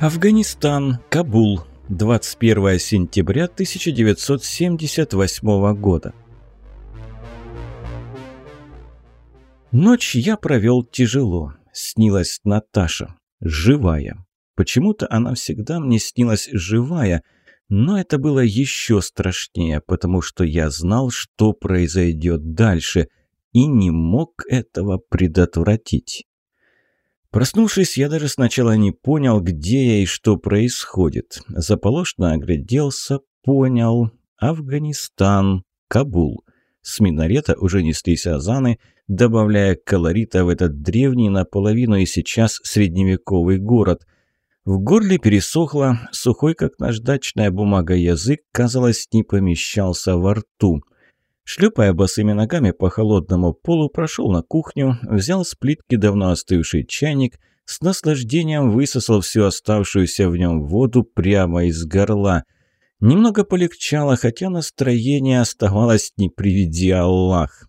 Афганистан, Кабул, 21 сентября 1978 года. Ночь я провел тяжело. Снилась Наташа. Живая. Почему-то она всегда мне снилась живая, но это было еще страшнее, потому что я знал, что произойдет дальше, и не мог этого предотвратить. Проснувшись, я даже сначала не понял, где я и что происходит. Заполошно огляделся, понял. Афганистан, Кабул. С минарета уже неслись азаны, добавляя колорита в этот древний, наполовину и сейчас средневековый город. В горле пересохло, сухой, как наждачная бумага, язык, казалось, не помещался во рту. Шлепая босыми ногами по холодному полу, прошел на кухню, взял с плитки давно остывший чайник, с наслаждением высосал всю оставшуюся в нем воду прямо из горла. Немного полегчало, хотя настроение оставалось не приведи Аллах.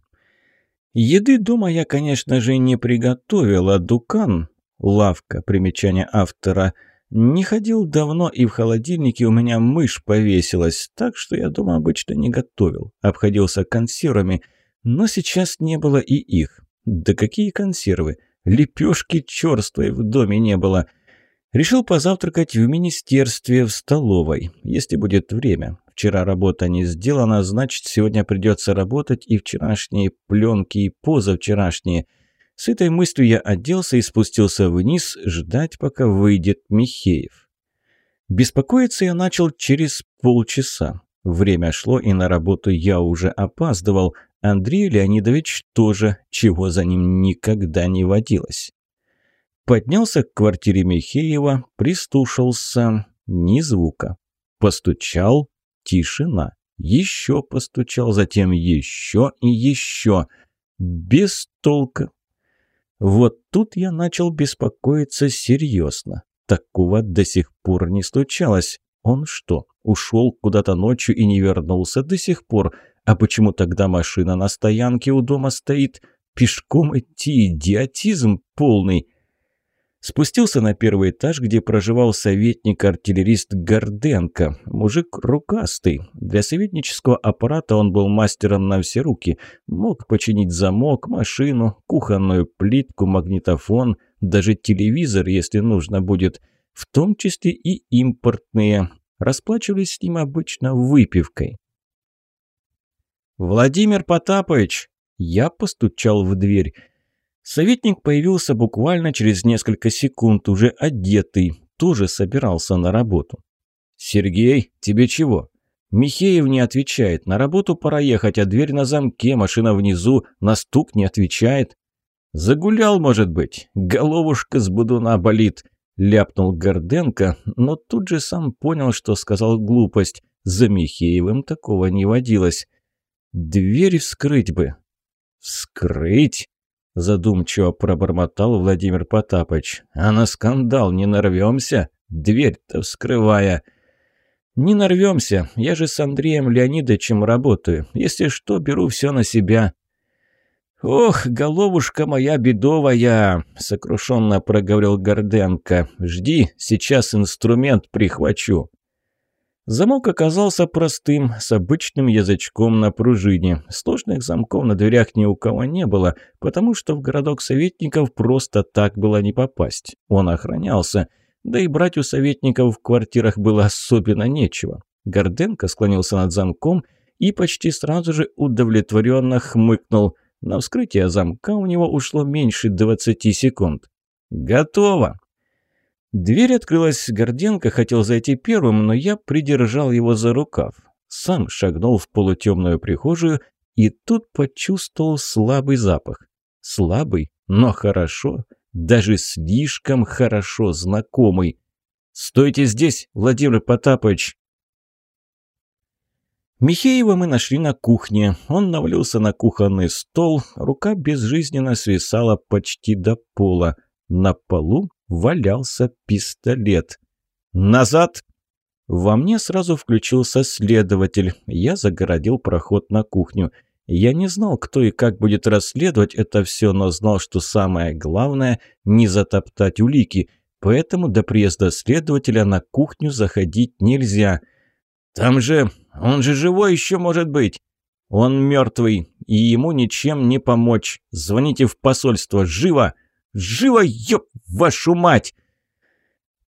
Еды дома я, конечно же, не приготовил, а дукан, лавка, примечание автора – не ходил давно, и в холодильнике у меня мышь повесилась, так что я дома обычно не готовил. Обходился консервами, но сейчас не было и их. Да какие консервы? Лепешки черствой в доме не было. Решил позавтракать в министерстве, в столовой, если будет время. Вчера работа не сделана, значит, сегодня придется работать и вчерашние пленки, и позавчерашние – с этой мыслью я оделся и спустился вниз, ждать, пока выйдет Михеев. Беспокоиться я начал через полчаса. Время шло, и на работу я уже опаздывал. Андрей Леонидович тоже, чего за ним никогда не водилось. Поднялся к квартире Михеева, пристушился. Ни звука. Постучал. Тишина. Еще постучал, затем еще и еще. Без толка. Вот тут я начал беспокоиться серьезно. Такого до сих пор не случалось. Он что, ушел куда-то ночью и не вернулся до сих пор? А почему тогда машина на стоянке у дома стоит? Пешком идти идиотизм полный. Спустился на первый этаж, где проживал советник-артиллерист Горденко. Мужик рукастый. Для советнического аппарата он был мастером на все руки. Мог починить замок, машину, кухонную плитку, магнитофон, даже телевизор, если нужно будет. В том числе и импортные. Расплачивались с ним обычно выпивкой. «Владимир Потапович!» Я постучал в дверь. Советник появился буквально через несколько секунд, уже одетый, тоже собирался на работу. «Сергей, тебе чего?» Михеев не отвечает. На работу пора ехать, а дверь на замке, машина внизу, на стук не отвечает. «Загулял, может быть. Головушка с будуна болит», – ляпнул Горденко, но тут же сам понял, что сказал глупость. За Михеевым такого не водилось. «Дверь вскрыть бы». «Вскрыть?» Задумчиво пробормотал Владимир Потапыч. «А на скандал не нарвемся? Дверь-то вскрывая!» «Не нарвемся. Я же с Андреем Леонидовичем работаю. Если что, беру все на себя». «Ох, головушка моя бедовая!» — сокрушенно проговорил Горденко. «Жди, сейчас инструмент прихвачу». Замок оказался простым, с обычным язычком на пружине. Сложных замков на дверях ни у кого не было, потому что в городок советников просто так было не попасть. Он охранялся, да и брать у советников в квартирах было особенно нечего. Горденко склонился над замком и почти сразу же удовлетворенно хмыкнул. На вскрытие замка у него ушло меньше 20 секунд. «Готово!» Дверь открылась, Горденко хотел зайти первым, но я придержал его за рукав. Сам шагнул в полутемную прихожую и тут почувствовал слабый запах. Слабый, но хорошо, даже слишком хорошо знакомый. «Стойте здесь, Владимир Потапович!» Михеева мы нашли на кухне. Он навалился на кухонный стол, рука безжизненно свисала почти до пола. На полу валялся пистолет. «Назад!» Во мне сразу включился следователь. Я загородил проход на кухню. Я не знал, кто и как будет расследовать это все, но знал, что самое главное – не затоптать улики. поэтому до приезда следователя на кухню заходить нельзя. Там же... он же живой еще может быть. Он мертвый, и ему ничем не помочь. Звоните в посольство. Живо! Живо, ёб вашу мать!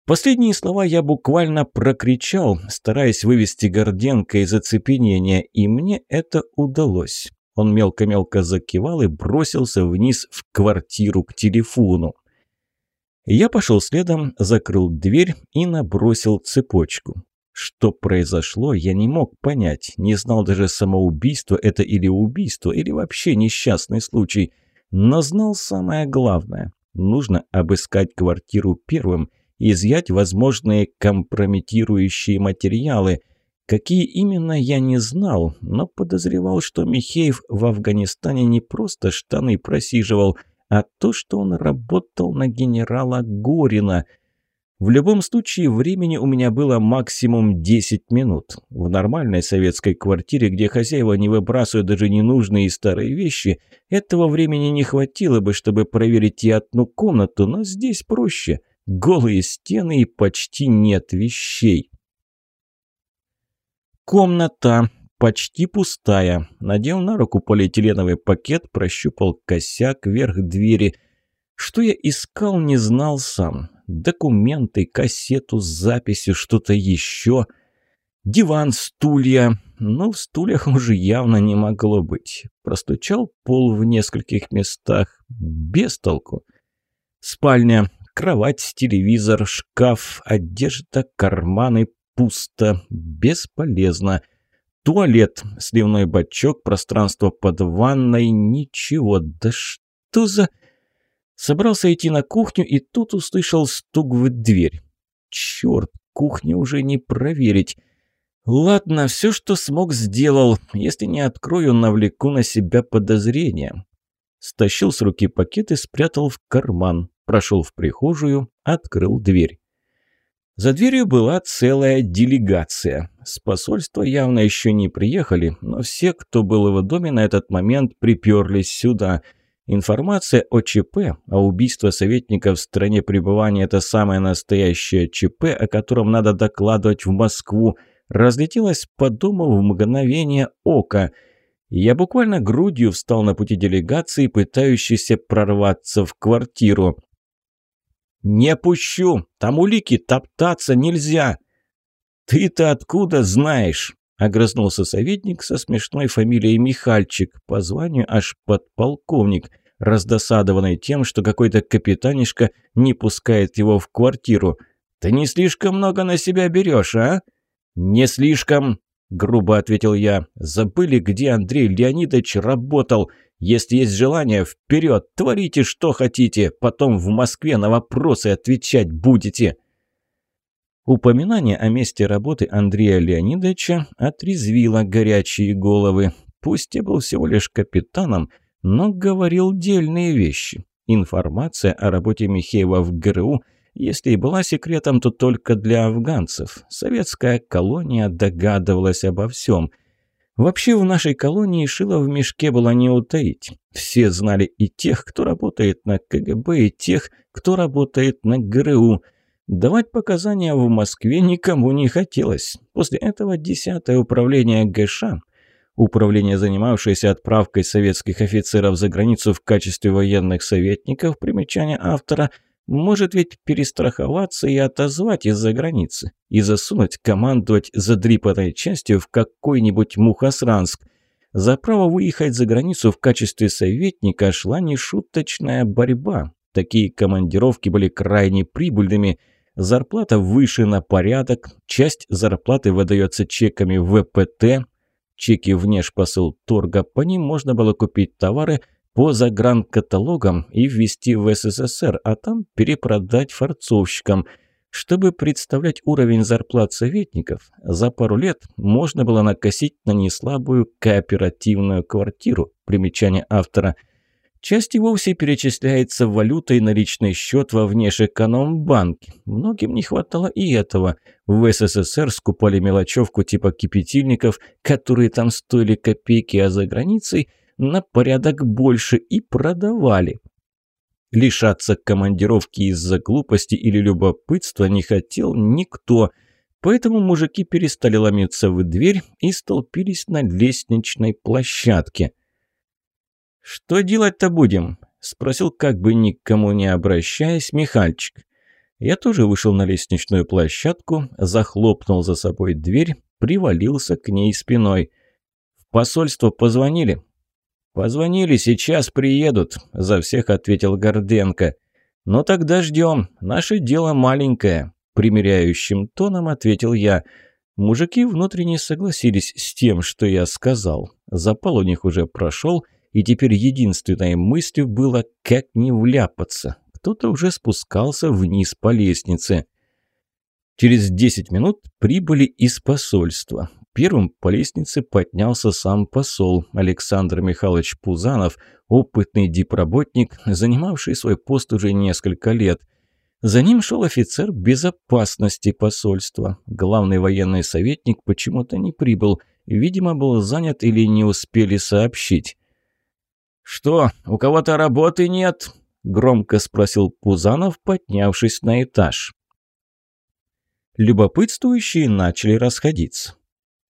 Последние слова я буквально прокричал, стараясь вывести Горденко из оцепенения, и мне это удалось. Он мелко-мелко закивал и бросился вниз в квартиру к телефону. Я пошел следом, закрыл дверь и набросил цепочку. Что произошло, я не мог понять, не знал даже самоубийство это или убийство, или вообще несчастный случай. Но знал самое главное. Нужно обыскать квартиру первым, изъять возможные компрометирующие материалы. Какие именно, я не знал, но подозревал, что Михеев в Афганистане не просто штаны просиживал, а то, что он работал на генерала Горина – в любом случае, времени у меня было максимум 10 минут. В нормальной советской квартире, где хозяева не выбрасывают даже ненужные старые вещи, этого времени не хватило бы, чтобы проверить и одну комнату, но здесь проще. Голые стены и почти нет вещей. Комната почти пустая. Надел на руку полиэтиленовый пакет, прощупал косяк, вверх двери. Что я искал, не знал сам документы, кассету с записью, что-то еще. Диван, стулья. Ну, в стульях уже явно не могло быть. Простучал пол в нескольких местах. Без толку. Спальня, кровать, телевизор, шкаф, одежда, карманы. Пусто. Бесполезно. Туалет, сливной бачок, пространство под ванной. Ничего. Да что за... Собрался идти на кухню и тут услышал стук в дверь. Черт, кухню уже не проверить. Ладно, все, что смог, сделал. Если не открою, навлеку на себя подозрения. Стащил с руки пакет и спрятал в карман. Прошел в прихожую, открыл дверь. За дверью была целая делегация. С посольства явно еще не приехали, но все, кто был в доме на этот момент, приперлись сюда – Информация о ЧП, о убийстве советника в стране пребывания – это самое настоящее ЧП, о котором надо докладывать в Москву, разлетелась по дому в мгновение ока. Я буквально грудью встал на пути делегации, пытающейся прорваться в квартиру. «Не пущу! Там улики, топтаться нельзя!» «Ты-то откуда знаешь?» – огрызнулся советник со смешной фамилией Михальчик, по званию аж подполковник – раздосадованный тем, что какой-то капитанишка не пускает его в квартиру. «Ты не слишком много на себя берешь, а?» «Не слишком», — грубо ответил я. «Забыли, где Андрей Леонидович работал. Если есть желание, вперед, творите, что хотите. Потом в Москве на вопросы отвечать будете». Упоминание о месте работы Андрея Леонидовича отрезвило горячие головы. Пусть я был всего лишь капитаном, но говорил дельные вещи. Информация о работе Михеева в ГРУ, если и была секретом, то только для афганцев. Советская колония догадывалась обо всем. Вообще в нашей колонии шило в мешке было не утаить. Все знали и тех, кто работает на КГБ, и тех, кто работает на ГРУ. Давать показания в Москве никому не хотелось. После этого 10-е управление ГШ Управление, занимавшееся отправкой советских офицеров за границу в качестве военных советников, примечание автора, может ведь перестраховаться и отозвать из-за границы и засунуть командовать задрипанной частью в какой-нибудь Мухосранск. За право выехать за границу в качестве советника шла нешуточная борьба. Такие командировки были крайне прибыльными – Зарплата выше на порядок, часть зарплаты выдается чеками ВПТ, чеки внешпосыл торга, по ним можно было купить товары по загранкаталогам и ввести в СССР, а там перепродать форцовщикам. Чтобы представлять уровень зарплат советников, за пару лет можно было накосить на неслабую кооперативную квартиру. Примечание автора – Часть и вовсе перечисляется валютой на личный счет во внешэкономбанке. Многим не хватало и этого. В СССР скупали мелочевку типа кипятильников, которые там стоили копейки, а за границей на порядок больше и продавали. Лишаться командировки из-за глупости или любопытства не хотел никто, поэтому мужики перестали ломиться в дверь и столпились на лестничной площадке. «Что делать-то будем?» – спросил, как бы никому не обращаясь, Михальчик. Я тоже вышел на лестничную площадку, захлопнул за собой дверь, привалился к ней спиной. «В посольство позвонили?» «Позвонили, сейчас приедут», – за всех ответил Горденко. «Ну тогда ждем. Наше дело маленькое», – примиряющим тоном ответил я. Мужики внутренне согласились с тем, что я сказал. Запал у них уже прошел, и теперь единственной мыслью было, как не вляпаться. Кто-то уже спускался вниз по лестнице. Через десять минут прибыли из посольства. Первым по лестнице поднялся сам посол Александр Михайлович Пузанов, опытный дипработник, занимавший свой пост уже несколько лет. За ним шел офицер безопасности посольства. Главный военный советник почему-то не прибыл, видимо, был занят или не успели сообщить. «Что, у кого-то работы нет?» – громко спросил Пузанов, поднявшись на этаж. Любопытствующие начали расходиться.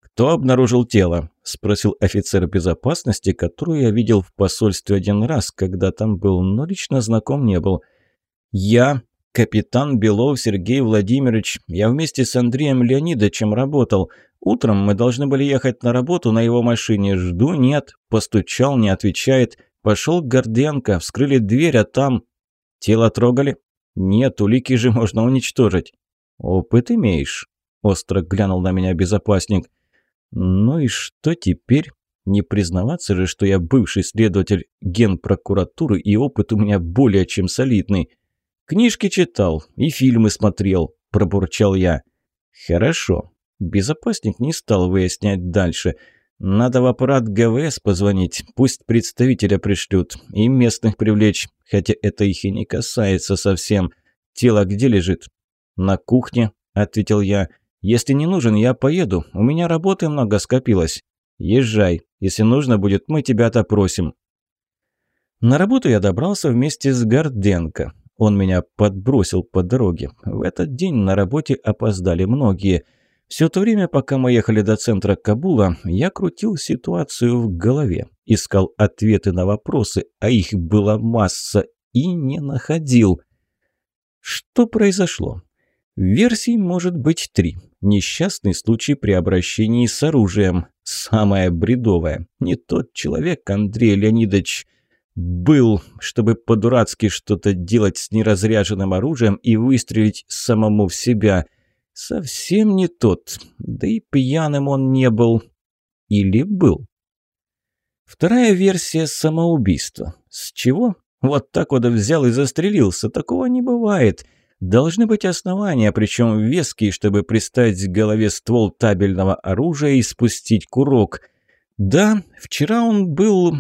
«Кто обнаружил тело?» – спросил офицер безопасности, которую я видел в посольстве один раз, когда там был, но лично знаком не был. «Я, капитан Белов Сергей Владимирович, я вместе с Андреем Леонидовичем работал. Утром мы должны были ехать на работу на его машине. Жду, нет. Постучал, не отвечает. Пошел Горденко, вскрыли дверь, а там... Тело трогали? Нет, улики же можно уничтожить. Опыт имеешь?» – остро глянул на меня безопасник – ну и что теперь? Не признаваться же, что я бывший следователь генпрокуратуры и опыт у меня более чем солидный. Книжки читал и фильмы смотрел, пробурчал я. Хорошо. Безопасник не стал выяснять дальше. Надо в аппарат ГВС позвонить, пусть представителя пришлют и местных привлечь, хотя это их и не касается совсем. Тело где лежит? На кухне, ответил я. Если не нужен, я поеду. У меня работы много скопилось. Езжай. Если нужно будет, мы тебя допросим». На работу я добрался вместе с Горденко. Он меня подбросил по дороге. В этот день на работе опоздали многие. Все то время, пока мы ехали до центра Кабула, я крутил ситуацию в голове, искал ответы на вопросы, а их была масса, и не находил. Что произошло? Версий может быть три. Несчастный случай при обращении с оружием. Самое бредовое. Не тот человек, Андрей Леонидович, был, чтобы по-дурацки что-то делать с неразряженным оружием и выстрелить самому в себя. Совсем не тот. Да и пьяным он не был. Или был. Вторая версия – самоубийства. С чего? Вот так вот взял и застрелился. Такого не бывает. Должны быть основания, причем веские, чтобы приставить к голове ствол табельного оружия и спустить курок. Да, вчера он был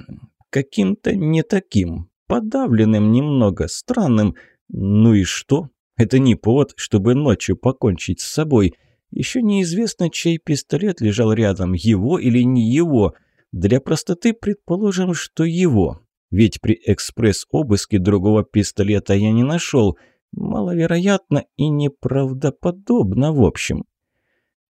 каким-то не таким, подавленным немного, странным. Ну и что? Это не повод, чтобы ночью покончить с собой. Еще неизвестно, чей пистолет лежал рядом, его или не его. Для простоты предположим, что его. Ведь при экспресс-обыске другого пистолета я не нашел – Маловероятно и неправдоподобно в общем.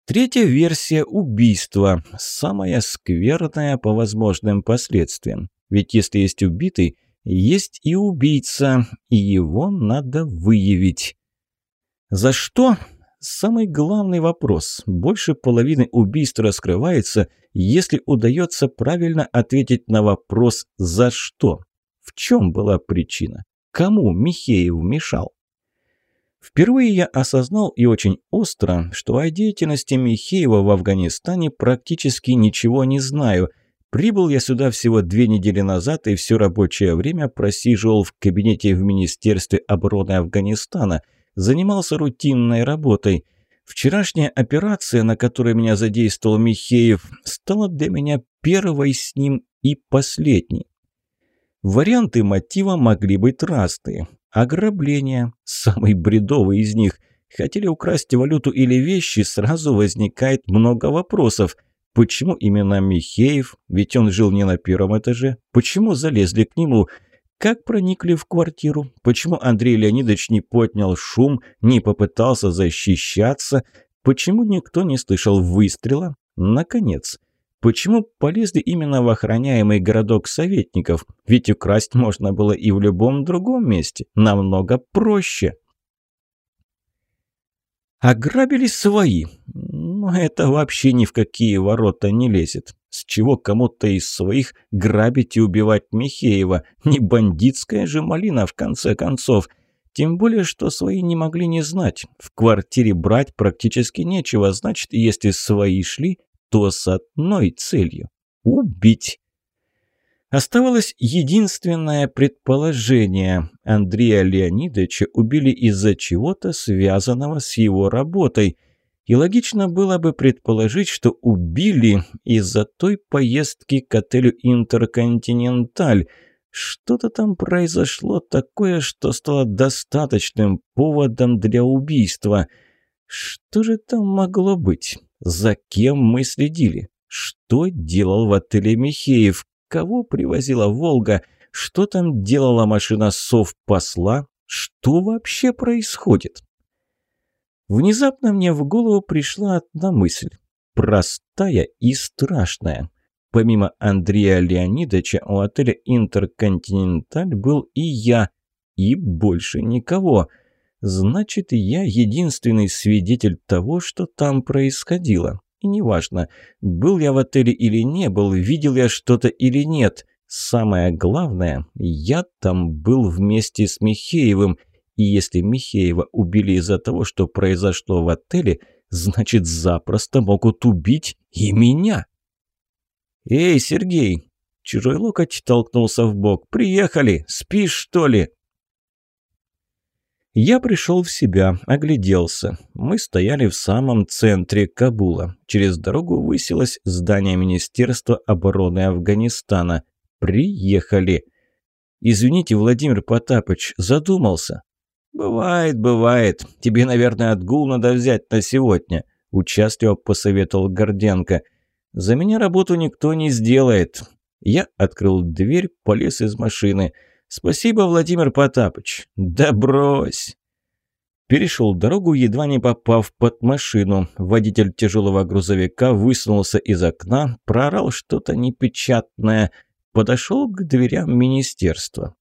Третья версия убийства, самая скверная по возможным последствиям. Ведь если есть убитый, есть и убийца, и его надо выявить. За что? Самый главный вопрос. Больше половины убийств раскрывается, если удается правильно ответить на вопрос «за что?». В чем была причина? Кому Михеев мешал? Впервые я осознал и очень остро, что о деятельности Михеева в Афганистане практически ничего не знаю. Прибыл я сюда всего две недели назад и все рабочее время просиживал в кабинете в Министерстве обороны Афганистана, занимался рутинной работой. Вчерашняя операция, на которой меня задействовал Михеев, стала для меня первой с ним и последней. Варианты мотива могли быть разные. Ограбление – самый бредовый из них. Хотели украсть валюту или вещи, сразу возникает много вопросов. Почему именно Михеев? Ведь он жил не на первом этаже. Почему залезли к нему? Как проникли в квартиру? Почему Андрей Леонидович не поднял шум, не попытался защищаться? Почему никто не слышал выстрела? Наконец, почему полезли именно в охраняемый городок советников? Ведь украсть можно было и в любом другом месте. Намного проще. Ограбили свои. Но это вообще ни в какие ворота не лезет. С чего кому-то из своих грабить и убивать Михеева? Не бандитская же малина, в конце концов. Тем более, что свои не могли не знать. В квартире брать практически нечего, значит, если свои шли, то с одной целью – убить. Оставалось единственное предположение. Андрея Леонидовича убили из-за чего-то связанного с его работой – и логично было бы предположить, что убили из-за той поездки к отелю «Интерконтиненталь». Что-то там произошло такое, что стало достаточным поводом для убийства. Что же там могло быть? За кем мы следили? Что делал в отеле Михеев? Кого привозила «Волга»? Что там делала машина сов-посла? Что вообще происходит? Внезапно мне в голову пришла одна мысль. Простая и страшная. Помимо Андрея Леонидовича у отеля «Интерконтиненталь» был и я, и больше никого. Значит, я единственный свидетель того, что там происходило. И неважно, был я в отеле или не был, видел я что-то или нет. Самое главное, я там был вместе с Михеевым, и если Михеева убили из-за того, что произошло в отеле, значит, запросто могут убить и меня. «Эй, Сергей!» Чужой локоть толкнулся в бок. «Приехали! Спишь, что ли?» Я пришел в себя, огляделся. Мы стояли в самом центре Кабула. Через дорогу высилось здание Министерства обороны Афганистана. «Приехали!» «Извините, Владимир Потапыч, задумался». «Бывает, бывает. Тебе, наверное, отгул надо взять на сегодня», – участливо посоветовал Горденко. «За меня работу никто не сделает». Я открыл дверь, полез из машины. «Спасибо, Владимир Потапыч». «Да брось!» Перешел дорогу, едва не попав под машину. Водитель тяжелого грузовика высунулся из окна, проорал что-то непечатное. Подошел к дверям министерства.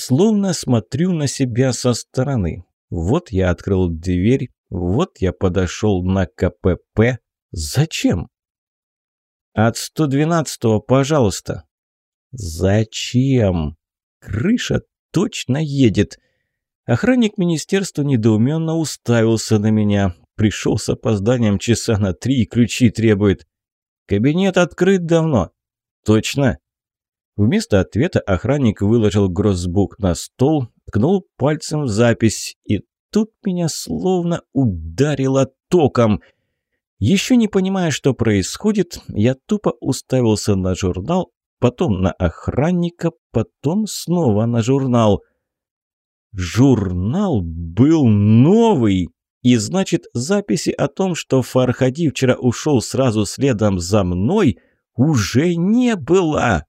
Словно смотрю на себя со стороны. Вот я открыл дверь, вот я подошел на КПП. Зачем? От 112-го, пожалуйста. Зачем? Крыша точно едет. Охранник министерства недоуменно уставился на меня. Пришел с опозданием часа на три и ключи требует. Кабинет открыт давно. Точно. Вместо ответа охранник выложил гроссбук на стол, ткнул пальцем в запись, и тут меня словно ударило током. Еще не понимая, что происходит, я тупо уставился на журнал, потом на охранника, потом снова на журнал. Журнал был новый! И значит, записи о том, что Фархади вчера ушел сразу следом за мной, уже не было!